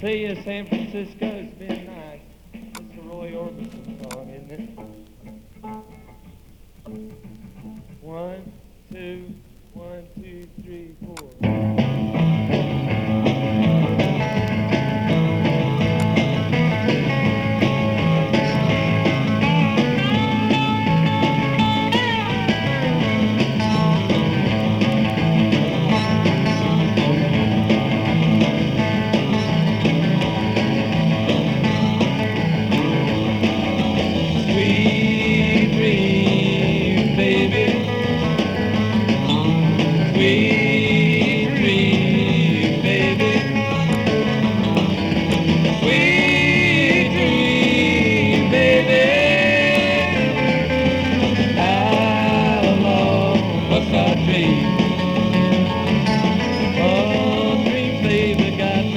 See you, San Francisco. It's been nice. It's a Roy Orbison song, isn't it?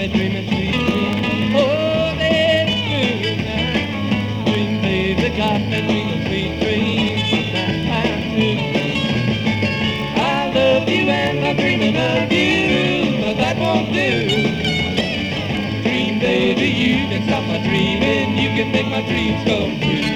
Baby you can stop my dreaming. You can make my dreams come true.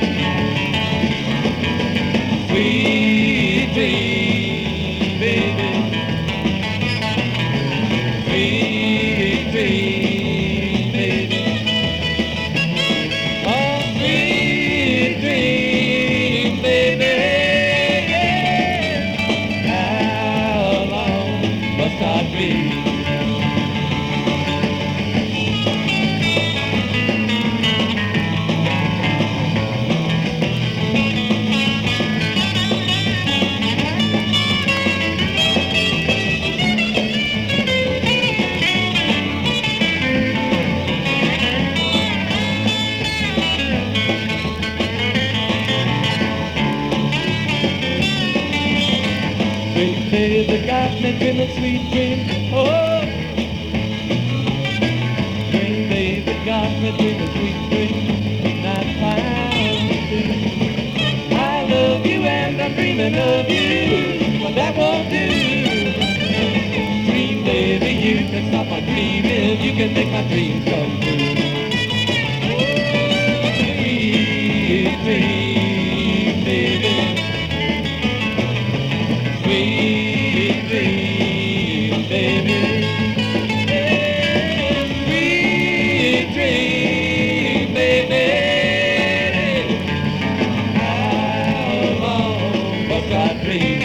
Sweet baby got me dreaming sweet dreams. Oh, dream baby got me dreaming sweet dreams. Not found. I love you and I'm dreaming of you, but that won't do. Dream baby, you can stop my dreaming. You can make my dreams come. God, please.